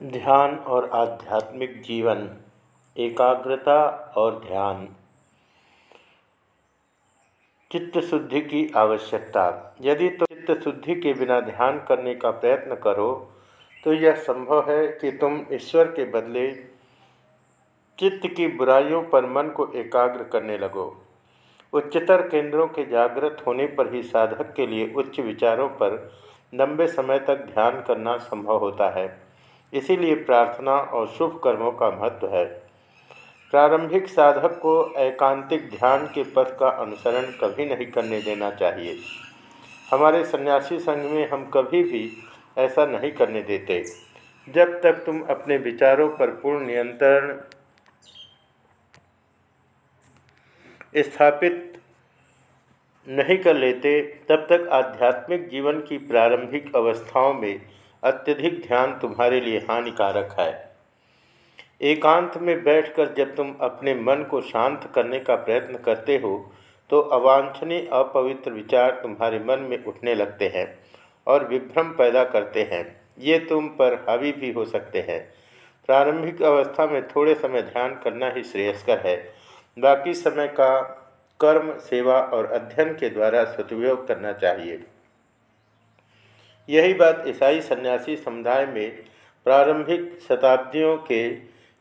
ध्यान और आध्यात्मिक जीवन, एकाग्रता और ध्यान। चित्त शुद्धि की आवश्यकता। यदि तो चित्त शुद्धि के बिना ध्यान करने का प्रयत्न करो तो यह संभव है कि तुम ईश्वर के बदले चित्त की बुराइयों पर मन को एकाग्र करने लगो। उच्चतर केंद्रों के जागृत होने पर ही साधक के लिए उच्च विचारों पर लंबे समय तक ध्यान करना संभव होता है। इसीलिए प्रार्थना और शुभ कर्मों का महत्व है। प्रारंभिक साधक को एकांतिक ध्यान के पथ का अनुसरण कभी नहीं करने देना चाहिए। हमारे सन्यासी संघ में हम कभी भी ऐसा नहीं करने देते। जब तक तुम अपने विचारों पर पूर्ण नियंत्रण स्थापित नहीं कर लेते, तब तक आध्यात्मिक जीवन की प्रारंभिक अवस्थाओं में अत्यधिक ध्यान तुम्हारे लिए हानिकारक है। एकांत में बैठकर जब तुम अपने मन को शांत करने का प्रयत्न करते हो तो अवांछनीय अपवित्र विचार तुम्हारे मन में उठने लगते हैं और विभ्रम पैदा करते हैं। ये तुम पर हावी भी हो सकते हैं। प्रारंभिक अवस्था में थोड़े समय ध्यान करना ही श्रेयस्कर है। बाकी समय का कर्म, सेवा और अध्ययन के द्वारा सदुपयोग करना चाहिए। यही बात ईसाई सन्यासी समुदाय में प्रारंभिक शताब्दियों के,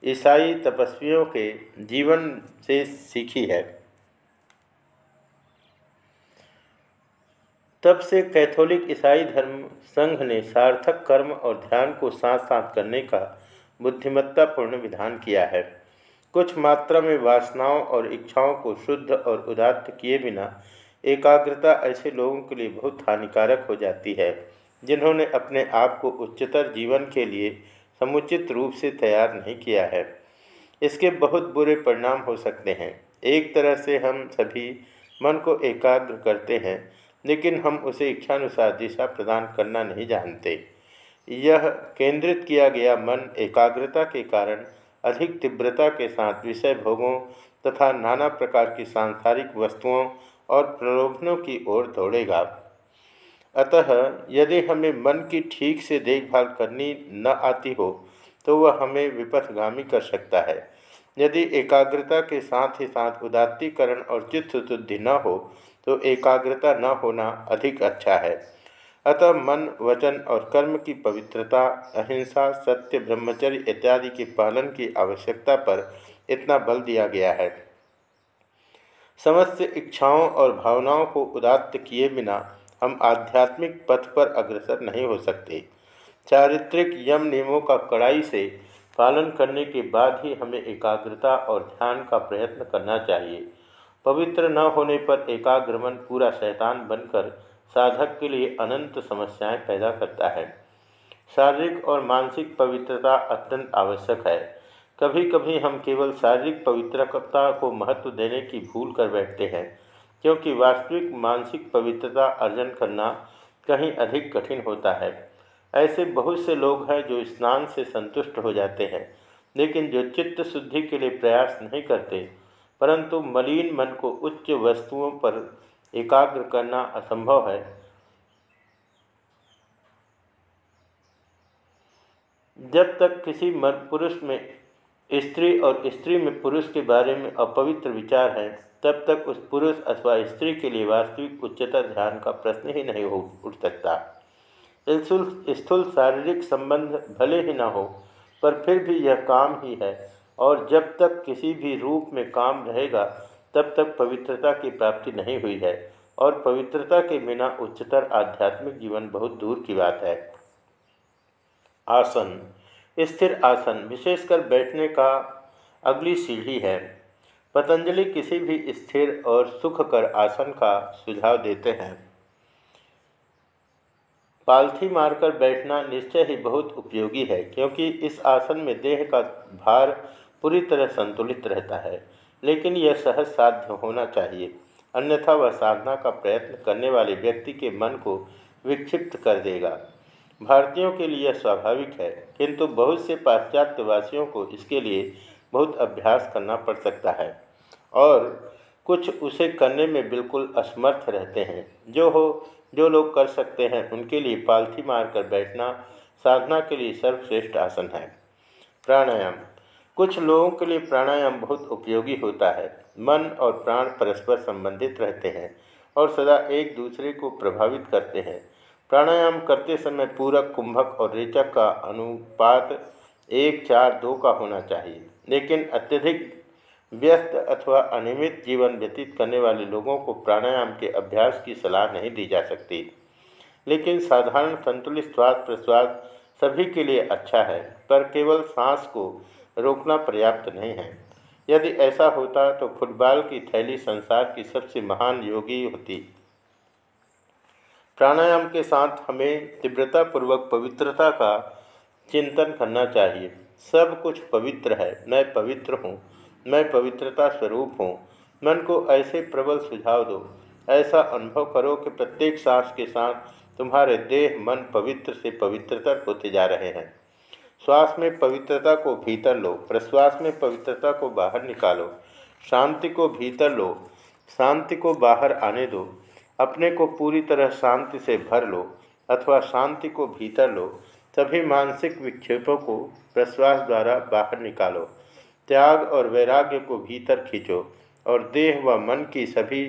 ईसाई तपस्वियों के जीवन से सीखी है। तब से कैथोलिक ईसाई धर्म संघ ने सार्थक कर्म और ध्यान को साथ साथ करने का बुद्धिमत्तापूर्ण विधान किया है। कुछ मात्रा में वासनाओं और इच्छाओं को शुद्ध और उदात्त किए बिना एकाग्रता ऐसे लोगों के लिए बहुत हानिकारक हो जाती है। जिन्होंने अपने आप को उच्चतर जीवन के लिए समुचित रूप से तैयार नहीं किया है। इसके बहुत बुरे परिणाम हो सकते हैं। एक तरह से हम सभी मन को एकाग्र करते हैं, लेकिन हम उसे इच्छानुसार दिशा प्रदान करना नहीं जानते। यह केंद्रित किया गया मन एकाग्रता के कारण अधिक तीव्रता के साथ विषय भोगों तथा नाना प्रकार की सांसारिक वस्तुओं और प्रलोभनों की ओर दौड़ेगा। अतः यदि हमें मन की ठीक से देखभाल करनी न आती हो तो वह हमें विपथगामी कर सकता है। यदि एकाग्रता के साथ ही साथ उदात्तीकरण और चित्त शुद्धि न हो तो एकाग्रता न होना अधिक अच्छा है। अतः मन, वचन और कर्म की पवित्रता, अहिंसा, सत्य, ब्रह्मचर्य इत्यादि के पालन की आवश्यकता पर इतना बल दिया गया है। समस्त इच्छाओं और भावनाओं को उदात्त किए बिना हम आध्यात्मिक पथ पर अग्रसर नहीं हो सकते। चारित्रिक यम नियमों का कड़ाई से पालन करने के बाद ही हमें एकाग्रता और ध्यान का प्रयत्न करना चाहिए। पवित्र न होने पर एकाग्रमन पूरा शैतान बनकर साधक के लिए अनंत समस्याएँ पैदा करता है। शारीरिक और मानसिक पवित्रता अत्यंत आवश्यक है। कभी कभी हम केवल शारीरिक पवित्रता को महत्व देने की भूल कर बैठते हैं। क्योंकि वास्तविक मानसिक पवित्रता अर्जन करना कहीं अधिक कठिन होता है। ऐसे बहुत से लोग हैं जो स्नान से संतुष्ट हो जाते हैं, लेकिन जो चित्त शुद्धि के लिए प्रयास नहीं करते, परंतु मलिन मन को उच्च वस्तुओं पर एकाग्र करना असंभव है। जब तक किसी मर्द पुरुष में, स्त्री और स्त्री में पुरुष के बारे में अपवित्र विचार है तब तक उस पुरुष अथवा स्त्री के लिए वास्तविक उच्चतर ध्यान का प्रश्न ही नहीं हो उठ सकता। स्थूल शारीरिक संबंध भले ही न हो, पर फिर भी यह काम ही है, और जब तक किसी भी रूप में काम रहेगा, तब तक पवित्रता की प्राप्ति नहीं हुई है, और पवित्रता के बिना उच्चतर आध्यात्मिक जीवन बहुत दूर की बात है। आसन, स्थिर आसन, विशेषकर बैठने का अगली सीढ़ी है। पतंजलि किसी भी स्थिर और सुखकर आसन का सुझाव देते हैं। पालथी मारकर बैठना निश्चय ही बहुत उपयोगी है, क्योंकि इस आसन में देह का भार पूरी तरह संतुलित रहता है, लेकिन यह सहज साध्य होना चाहिए। अन्यथा वह साधना का प्रयत्न करने वाले व्यक्ति के मन को विक्षिप्त कर देगा। भारतीयों के लिए स्वाभाविक है, किंतु बहुत से पाश्चात्यवासियों को इसके लिए बहुत अभ्यास करना पड़ सकता है। और कुछ उसे करने में बिल्कुल असमर्थ रहते हैं। जो हो, जो लोग कर सकते हैं, उनके लिए पालथी मारकर बैठना साधना के लिए सर्वश्रेष्ठ आसन है। प्राणायाम। कुछ लोगों के लिए प्राणायाम बहुत उपयोगी होता है। मन और प्राण परस्पर संबंधित रहते हैं और सदा एक दूसरे को प्रभावित करते हैं। प्राणायाम करते समय पूरक, कुंभक और रेचक का अनुपात एक चार दो का होना चाहिए। लेकिन अत्यधिक व्यस्त अथवा अनियमित जीवन व्यतीत करने वाले लोगों को प्राणायाम के अभ्यास की सलाह नहीं दी जा सकती। लेकिन साधारण संतुलित श्वास प्रश्वास सभी के लिए अच्छा है, पर केवल सांस को रोकना पर्याप्त नहीं है। यदि ऐसा होता तो फुटबॉल की थैली संसार की सबसे महान योगी होती। प्राणायाम के साथ हमें तीव्रतापूर्वक पवित्रता का चिंतन करना चाहिए। सब कुछ पवित्र है, मैं पवित्र हूँ, मैं पवित्रता स्वरूप हूँ। मन को ऐसे प्रबल सुझाव दो, ऐसा अनुभव करो कि प्रत्येक सांस के साथ तुम्हारे देह, मन पवित्र से पवित्रतर होते जा रहे हैं। श्वास में पवित्रता को भीतर लो, प्रश्वास में पवित्रता को बाहर निकालो, शांति को भीतर लो, शांति को बाहर आने दो, अपने को पूरी तरह शांति से भर लो, अथवा शांति को भीतर लो सभी मानसिक विक्षेपों को प्रश्वास द्वारा बाहर निकालो। त्याग और वैराग्य को भीतर खींचो और देह व मन की सभी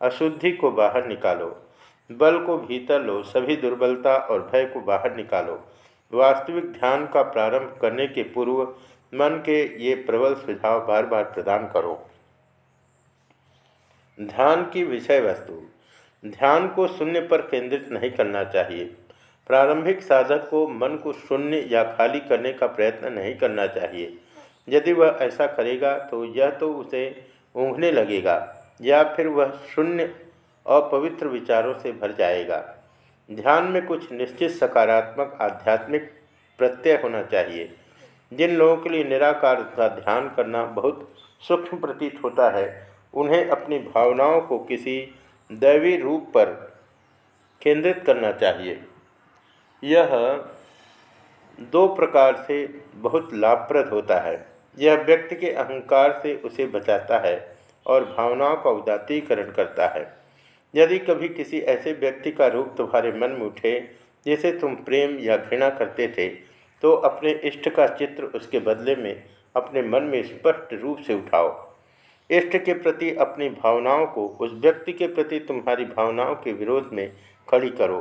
अशुद्धि को बाहर निकालो। बल को भीतर लो, सभी दुर्बलता और भय को बाहर निकालो। वास्तविक ध्यान का प्रारंभ करने के पूर्व मन के ये प्रबल सुझाव बार बार प्रदान करो। ध्यान की विषय वस्तु ध्यान को शून्य पर केंद्रित नहीं करना चाहिए। प्रारंभिक साधक को मन को शून्य या खाली करने का प्रयत्न नहीं करना चाहिए। यदि वह ऐसा करेगा तो यह तो उसे ऊँघने लगेगा, या फिर वह शून्य अपवित्र विचारों से भर जाएगा। ध्यान में कुछ निश्चित सकारात्मक आध्यात्मिक प्रत्यय होना चाहिए। जिन लोगों के लिए निराकार का ध्यान करना बहुत सूक्ष्म प्रतीत होता है, उन्हें अपनी भावनाओं को किसी दैवी रूप पर केंद्रित करना चाहिए। यह दो प्रकार से बहुत लाभप्रद होता है। यह व्यक्ति के अहंकार से उसे बचाता है और भावनाओं का उदातीकरण करता है। यदि कभी किसी ऐसे व्यक्ति का रूप तुम्हारे मन में उठे, जिसे तुम प्रेम या घृणा करते थे तो अपने इष्ट का चित्र उसके बदले में अपने मन में स्पष्ट रूप से उठाओ। इष्ट के प्रति अपनी भावनाओं को उस व्यक्ति के प्रति तुम्हारी भावनाओं के विरोध में खड़ी करो।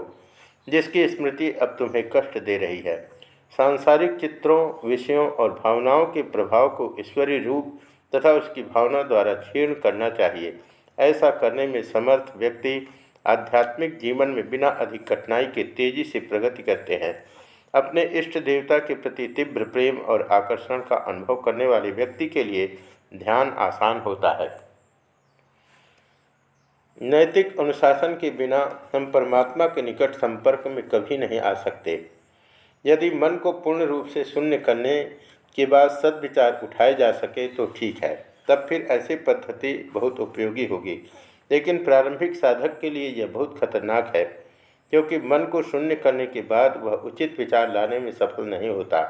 जिसकी स्मृति अब तुम्हें कष्ट दे रही है। सांसारिक चित्रों, विषयों और भावनाओं के प्रभाव को ईश्वरीय रूप तथा उसकी भावना द्वारा क्षीर्ण करना चाहिए। ऐसा करने में समर्थ व्यक्ति आध्यात्मिक जीवन में बिना अधिक कठिनाई के तेज़ी से प्रगति करते हैं। अपने इष्ट देवता के प्रति तीव्र प्रेम और आकर्षण का अनुभव करने वाले व्यक्ति के लिए ध्यान आसान होता है। नैतिक अनुशासन के बिना हम परमात्मा के निकट संपर्क में कभी नहीं आ सकते। यदि मन को पूर्ण रूप से शून्य करने के बाद सदविचार उठाए जा सके तो ठीक है, तब फिर ऐसी पद्धति बहुत उपयोगी होगी। लेकिन प्रारंभिक साधक के लिए यह बहुत खतरनाक है, क्योंकि मन को शून्य करने के बाद वह उचित विचार लाने में सफल नहीं होता,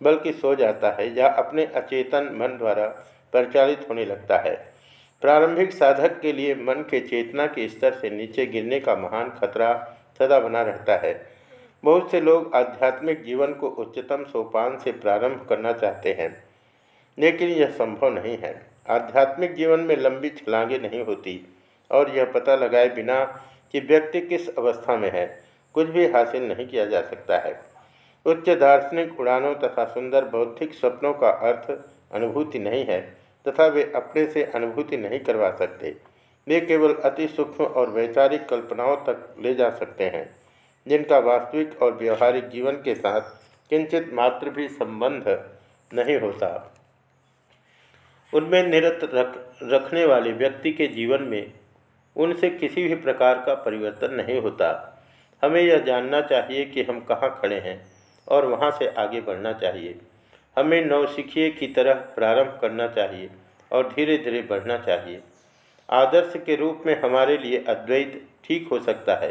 बल्कि सो जाता है या अपने अचेतन मन द्वारा परिचालित होने लगता है। प्रारंभिक साधक के लिए मन के चेतना के स्तर से नीचे गिरने का महान खतरा सदा बना रहता है। बहुत से लोग आध्यात्मिक जीवन को उच्चतम सोपान से प्रारंभ करना चाहते हैं, लेकिन यह संभव नहीं है। आध्यात्मिक जीवन में लंबी छलांगें नहीं होती, और यह पता लगाए बिना कि व्यक्ति किस अवस्था में है, कुछ भी हासिल नहीं किया जा सकता है। उच्च दार्शनिक उड़ानों तथा सुंदर बौद्धिक सपनों का अर्थ अनुभूति नहीं है। तथा वे अपने से अनुभूति नहीं करवा सकते। वे केवल अति सूक्ष्म और वैचारिक कल्पनाओं तक ले जा सकते हैं, जिनका वास्तविक और व्यवहारिक जीवन के साथ किंचित मात्र भी संबंध नहीं होता। उनमें निरत रख, रखने वाले व्यक्ति के जीवन में उनसे किसी भी प्रकार का परिवर्तन नहीं होता। हमें यह जानना चाहिए कि हम कहाँ खड़े हैं और वहाँ से आगे बढ़ना चाहिए। हमें नौसिखिए की तरह प्रारंभ करना चाहिए और धीरे धीरे बढ़ना चाहिए। आदर्श के रूप में हमारे लिए अद्वैत ठीक हो सकता है,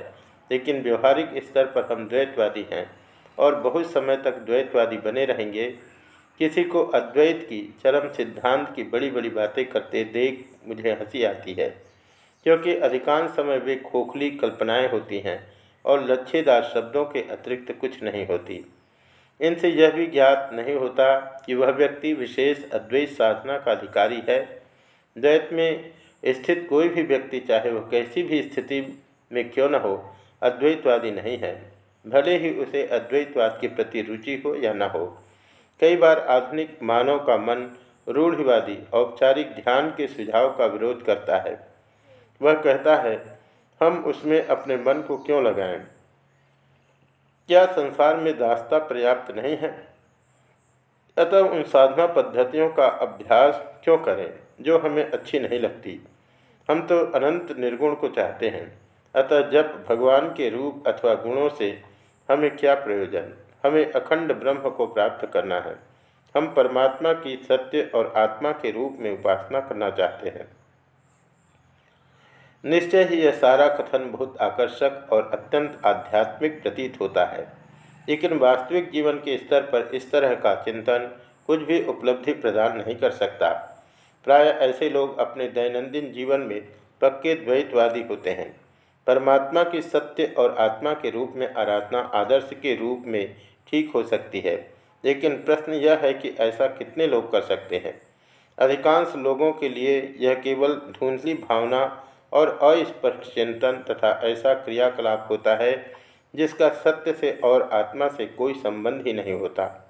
लेकिन व्यवहारिक स्तर पर हम द्वैतवादी हैं और बहुत समय तक द्वैतवादी बने रहेंगे। किसी को अद्वैत की, चरम सिद्धांत की बड़ी बड़ी बातें करते देख मुझे हँसी आती है, क्योंकि अधिकांश समय वे खोखली कल्पनाएँ होती हैं और लच्छेदार शब्दों के अतिरिक्त कुछ नहीं होती। इनसे यह भी ज्ञात नहीं होता कि वह व्यक्ति विशेष अद्वैत साधना का अधिकारी है। द्वैत में स्थित कोई भी व्यक्ति, चाहे वह कैसी भी स्थिति में क्यों न हो, अद्वैतवादी नहीं है। भले ही उसे अद्वैतवाद के प्रति रुचि हो या न हो, कई बार आधुनिक मानव का मन रूढ़िवादी, औपचारिक ध्यान के सुझाव का विरोध करता है। वह कहता है, हम उसमें अपने मन को क्यों लगाएँ? क्या संसार में दास्ता पर्याप्त नहीं है? अतः उन साधना पद्धतियों का अभ्यास क्यों करें, जो हमें अच्छी नहीं लगती? हम तो अनंत निर्गुण को चाहते हैं। अतः जब भगवान के रूप अथवा गुणों से हमें क्या प्रयोजन? हमें अखंड ब्रह्म को प्राप्त करना है। हम परमात्मा की सत्य और आत्मा के रूप में उपासना करना चाहते हैं। निश्चय ही यह सारा कथन बहुत आकर्षक और अत्यंत आध्यात्मिक प्रतीत होता है। लेकिन वास्तविक जीवन के स्तर पर इस तरह का चिंतन कुछ भी उपलब्धि प्रदान नहीं कर सकता। प्राय ऐसे लोग अपने दैनंदिन जीवन में पक्के द्वैतवादी होते हैं। परमात्मा की सत्य और आत्मा के रूप में आराधना आदर्श के रूप में ठीक हो सकती है। लेकिन प्रश्न यह है कि ऐसा कितने लोग कर सकते हैं? अधिकांश लोगों के लिए यह केवल धुंधली भावना और अस्पष्ट चिंतन तथा ऐसा क्रियाकलाप होता है जिसका सत्य से और आत्मा से कोई संबंध ही नहीं होता।